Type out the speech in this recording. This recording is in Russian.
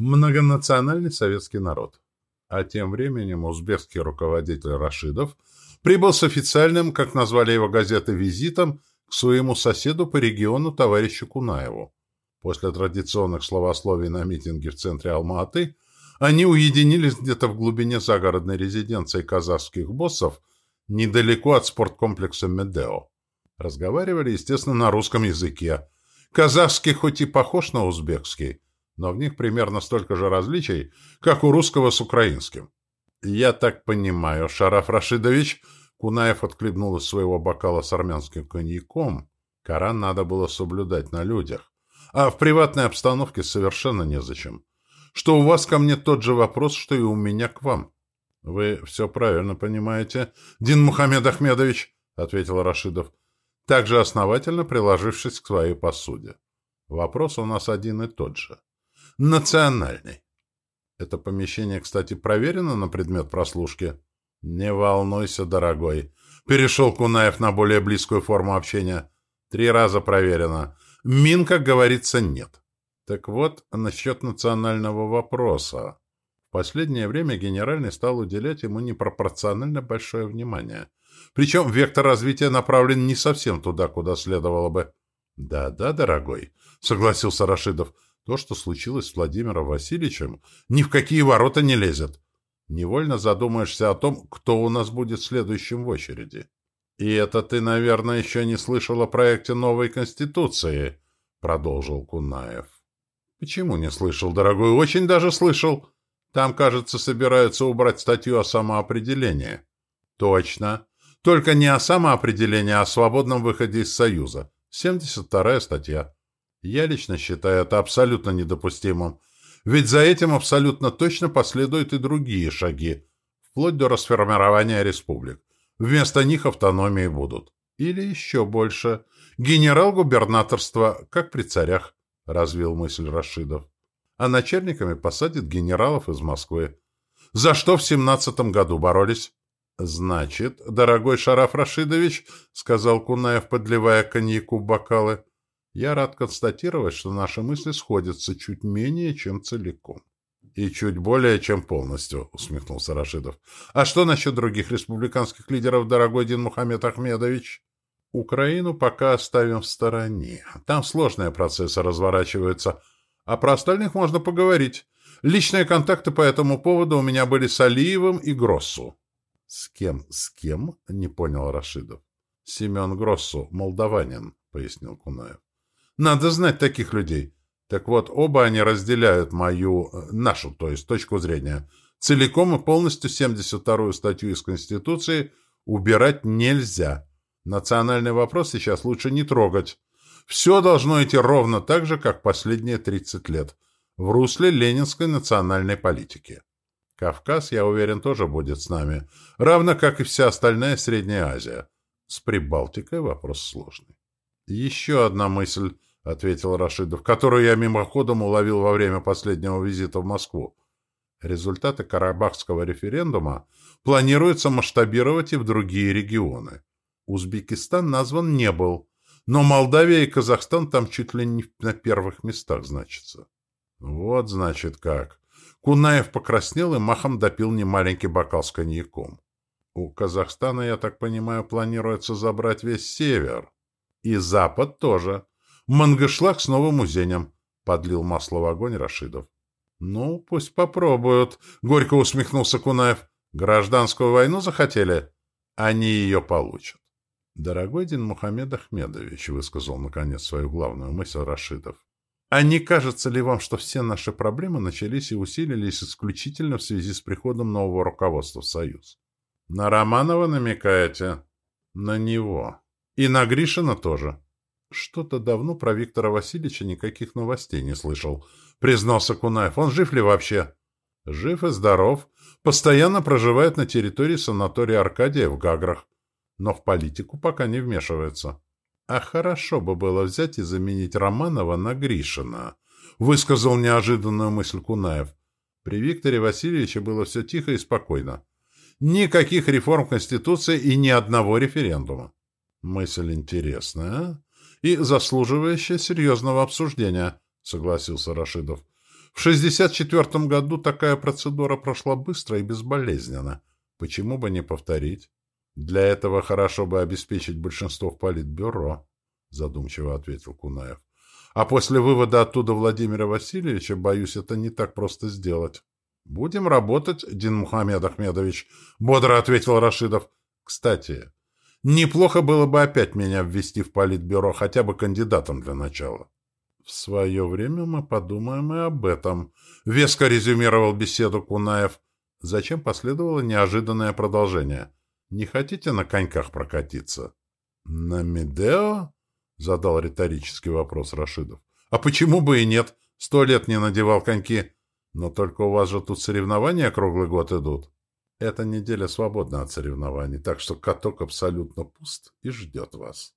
многонациональный советский народ. А тем временем узбекский руководитель Рашидов прибыл с официальным, как назвали его газеты, визитом к своему соседу по региону товарищу Кунаеву. После традиционных словословий на митинге в центре Алма-Аты они уединились где-то в глубине загородной резиденции казахских боссов недалеко от спорткомплекса Медео. Разговаривали, естественно, на русском языке. Казахский хоть и похож на узбекский, но в них примерно столько же различий, как у русского с украинским. «Я так понимаю, Шараф Рашидович...» Кунаев отклебнул из своего бокала с армянским коньяком. Коран надо было соблюдать на людях. А в приватной обстановке совершенно незачем. Что у вас ко мне тот же вопрос, что и у меня к вам. — Вы все правильно понимаете, Дин Мухаммед Ахмедович, — ответил Рашидов, также основательно приложившись к своей посуде. Вопрос у нас один и тот же. Национальный. Это помещение, кстати, проверено на предмет прослушки? Не волнуйся, дорогой. Перешел Кунаев на более близкую форму общения. Три раза проверено. Мин, как говорится, нет. Так вот, насчет национального вопроса. В последнее время генеральный стал уделять ему непропорционально большое внимание. Причем вектор развития направлен не совсем туда, куда следовало бы. «Да-да, дорогой», — согласился Рашидов, — «то, что случилось с Владимиром Васильевичем, ни в какие ворота не лезет. Невольно задумаешься о том, кто у нас будет следующим в очереди». «И это ты, наверное, еще не слышал о проекте новой Конституции», — продолжил Кунаев. «Почему не слышал, дорогой? Очень даже слышал. Там, кажется, собираются убрать статью о самоопределении». «Точно. Только не о самоопределении, а о свободном выходе из Союза. 72-я статья. Я лично считаю это абсолютно недопустимым. Ведь за этим абсолютно точно последуют и другие шаги, вплоть до расформирования республик. Вместо них автономии будут. Или еще больше. Генерал-губернаторство, как при царях, развил мысль Рашидов. А начальниками посадят генералов из Москвы. За что в семнадцатом году боролись? Значит, дорогой Шараф Рашидович, сказал Кунаев, подливая коньяку в бокалы, я рад констатировать, что наши мысли сходятся чуть менее, чем целиком. «И чуть более, чем полностью», — усмехнулся Рашидов. «А что насчет других республиканских лидеров, дорогой Дин Мухаммед Ахмедович?» «Украину пока оставим в стороне. Там сложные процессы разворачиваются. А про остальных можно поговорить. Личные контакты по этому поводу у меня были с Алиевым и Гроссу». «С кем? С кем?» — не понял Рашидов. «Семен Гроссу, молдаванин», — пояснил Кунаев. «Надо знать таких людей». Так вот, оба они разделяют мою, э, нашу, то есть, точку зрения. Целиком и полностью 72-ю статью из Конституции убирать нельзя. Национальный вопрос сейчас лучше не трогать. Все должно идти ровно так же, как последние 30 лет, в русле ленинской национальной политики. Кавказ, я уверен, тоже будет с нами, равно как и вся остальная Средняя Азия. С Прибалтикой вопрос сложный. Еще одна мысль –— ответил Рашидов, которую я мимоходом уловил во время последнего визита в Москву. Результаты Карабахского референдума планируется масштабировать и в другие регионы. Узбекистан назван не был, но Молдавия и Казахстан там чуть ли не на первых местах значатся. Вот, значит, как. Кунаев покраснел и махом допил немаленький бокал с коньяком. У Казахстана, я так понимаю, планируется забрать весь север. И запад тоже. Мангышлак с новым узенем. Подлил масло в огонь Рашидов. Ну, пусть попробуют. Горько усмехнулся Кунаев. Гражданскую войну захотели? Они ее получат. Дорогой Дин Мухаммед Ахмедович, высказал наконец свою главную мысль Рашидов. А не кажется ли вам, что все наши проблемы начались и усилились исключительно в связи с приходом нового руководства в Союз? На Романова намекаете? На него. И на Гришина тоже. Что-то давно про Виктора Васильевича никаких новостей не слышал. Признался Кунаев. Он жив ли вообще? Жив и здоров. Постоянно проживает на территории санатория Аркадия в Гаграх. Но в политику пока не вмешивается. А хорошо бы было взять и заменить Романова на Гришина. Высказал неожиданную мысль Кунаев. При Викторе Васильевиче было все тихо и спокойно. Никаких реформ Конституции и ни одного референдума. Мысль интересная? И заслуживающая серьезного обсуждения, — согласился Рашидов. В 64 году такая процедура прошла быстро и безболезненно. Почему бы не повторить? Для этого хорошо бы обеспечить большинство в политбюро, задумчиво ответил Кунаев. А после вывода оттуда Владимира Васильевича, боюсь, это не так просто сделать. Будем работать, Дин Мухаммед Ахмедович, бодро ответил Рашидов. Кстати, неплохо было бы опять меня ввести в политбюро, хотя бы кандидатом для начала. В свое время мы подумаем и об этом, веско резюмировал беседу Кунаев. Зачем последовало неожиданное продолжение? Не хотите на коньках прокатиться? На Медео? Задал риторический вопрос Рашидов. А почему бы и нет? Сто лет не надевал коньки. Но только у вас же тут соревнования круглый год идут. Эта неделя свободна от соревнований, так что каток абсолютно пуст и ждет вас.